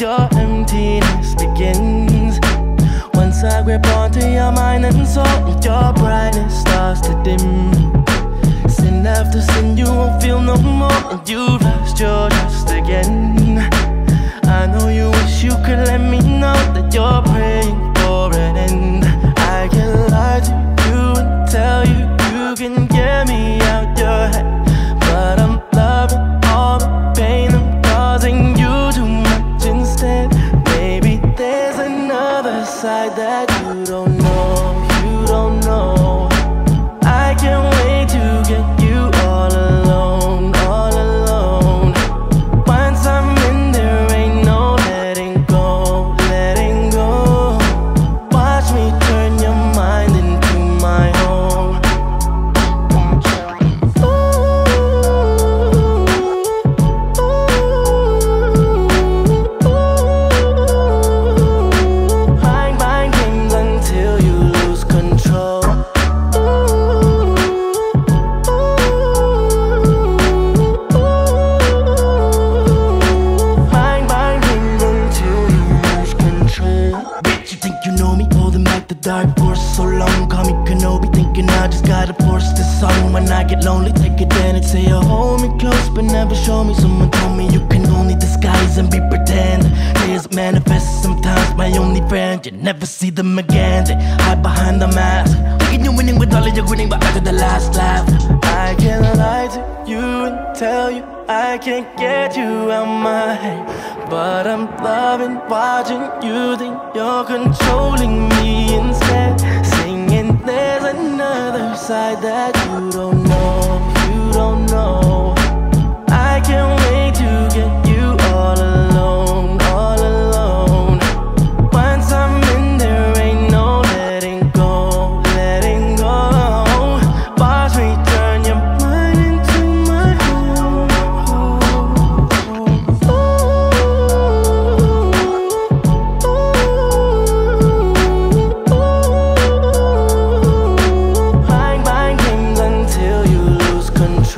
your emptiness begins. Once I grip onto your mind and soul, and your brightness starts to dim. Sin after sin, you won't feel no more, and you lost your Holding back the dark force so long. Call me Kenobi, thinking I just gotta force this song. When I get lonely, take advantage. Say you hold me close, but never show me. Someone told me you can only disguise and be pretend. Tears manifest sometimes, my only friend. You never see them again. They hide behind the mask. Thinking you're winning with all of your but after the last laugh, you I can't get you out my head. But I'm loving watching you think you're controlling me instead. Singing, there's another side that you don't know, you don't know.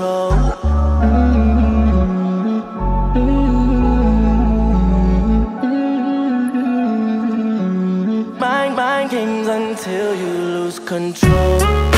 control. Mind, mind games until you lose control.